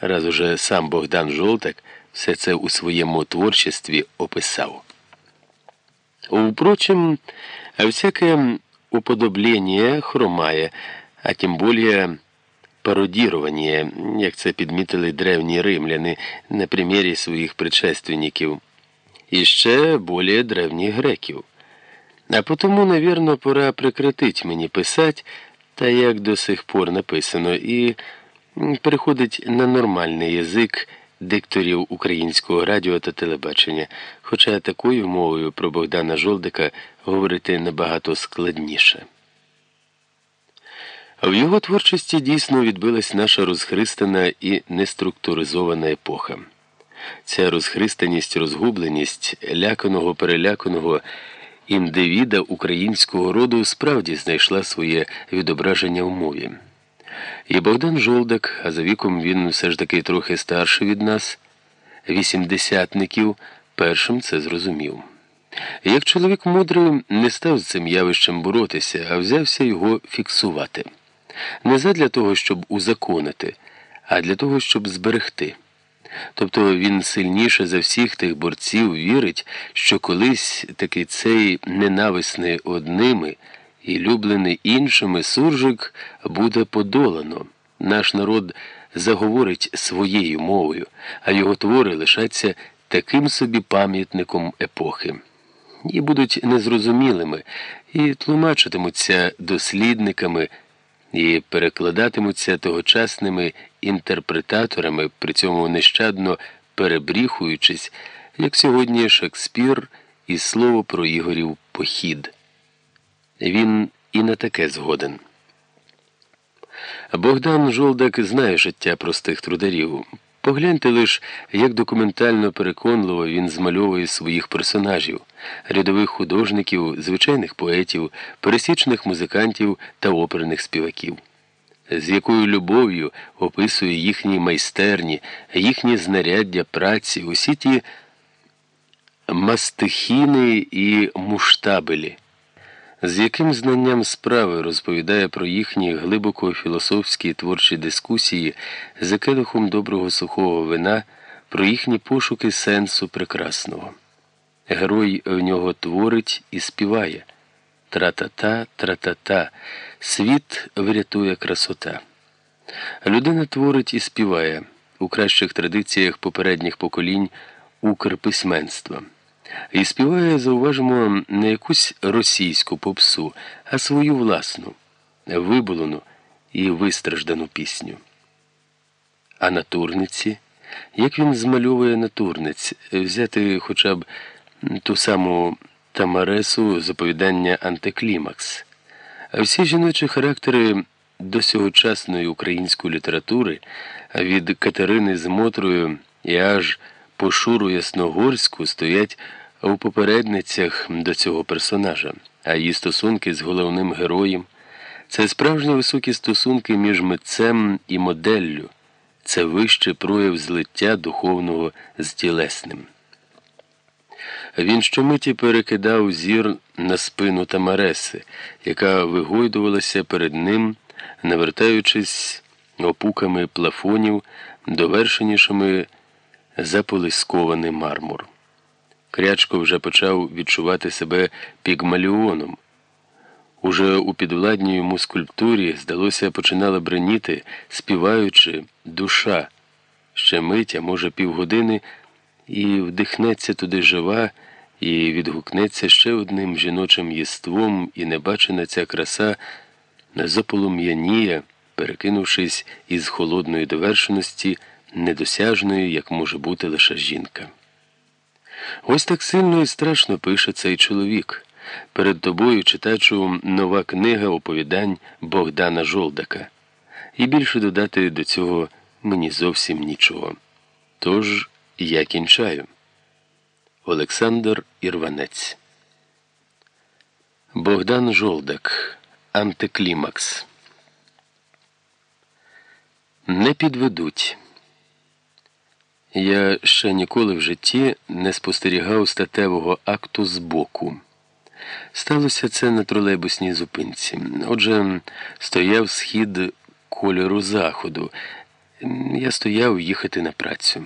раз уже сам Богдан Жолтак все це у своєму творчестві описав. Впрочем, всяке уподоблення хромає, а тим більше пародірування, як це підмітили древні римляни на примірі своїх предшественників, і ще більше древніх греків. А потому, навірно, пора прекратить мені писать, та як до сих пор написано, і переходить на нормальний язик дикторів українського радіо та телебачення, хоча такою мовою про Богдана Жолдика говорити набагато складніше. В його творчості дійсно відбилась наша розхристана і неструктуризована епоха. Ця розхристаність, розгубленість ляканого, переляканого індивіда українського роду справді знайшла своє відображення в мові. І Богдан Жолдак, а за віком він все ж таки трохи старший від нас, вісімдесятників, першим це зрозумів. Як чоловік мудрий не став з цим явищем боротися, а взявся його фіксувати. Не задля того, щоб узаконити, а для того, щоб зберегти. Тобто він сильніше за всіх тих борців вірить, що колись таки цей ненависний одними і люблений іншими суржик буде подолано. Наш народ заговорить своєю мовою, а його твори лишаться таким собі пам'ятником епохи. І будуть незрозумілими, і тлумачитимуться дослідниками, і перекладатимуться тогочасними інтерпретаторами, при цьому нещадно перебріхуючись, як сьогодні Шекспір і слово про Ігорів похід. Він і на таке згоден. Богдан Жолдак знає життя простих трударів. Погляньте лиш, як документально переконливо він змальовує своїх персонажів, рядових художників, звичайних поетів, пересічних музикантів та оперних співаків, з якою любов'ю описує їхні майстерні, їхні знаряддя праці, усі ті мастихіни і муштабелі з яким знанням справи розповідає про їхні глибоко філософські творчі дискусії за келихом доброго сухого вина, про їхні пошуки сенсу прекрасного. Герой в нього творить і співає тра-та-та, тра-та-та, світ врятує красота. Людина творить і співає у кращих традиціях попередніх поколінь укрписьменства. І співає, зауважимо, не якусь російську попсу, а свою власну, виболену і вистраждану пісню. А натурниці, як він змальовує натурниць, взяти хоча б ту саму Тамаресу з оповідання Антиклімакс. Всі жіночі характери до сьогочасної української літератури від Катерини з Мотрою і аж по Шуру Ясногорську стоять у попередницях до цього персонажа, а її стосунки з головним героєм це справжні високі стосунки між митцем і моделлю, це вищий прояв злиття духовного з тілесним. Він щомиті перекидав зір на спину Тамареси, яка вигойдувалася перед ним, навертаючись опуками плафонів, довершенішими заполискований мармур. Крячко вже почав відчувати себе пігмаліоном. Уже у підвладній йому скульптурі, здалося, починала бреніти, співаючи, душа, ще мить, а може, півгодини, і вдихнеться туди жива, і відгукнеться ще одним жіночим єством, і небачена ця краса заполум'яніє, перекинувшись із холодної довершеності, недосяжної, як може бути лише жінка. Ось так сильно і страшно пише цей чоловік. Перед тобою читачу нова книга оповідань Богдана Жолдака. І більше додати до цього мені зовсім нічого. Тож я кінчаю. Олександр Ірванець. Богдан Жолдак. Антиклімакс. Не підведуть. Я ще ніколи в житті не спостерігав статевого акту збоку. Сталося це на тролейбусній зупинці. Отже, стояв схід кольору заходу, Я стояв їхати на працю.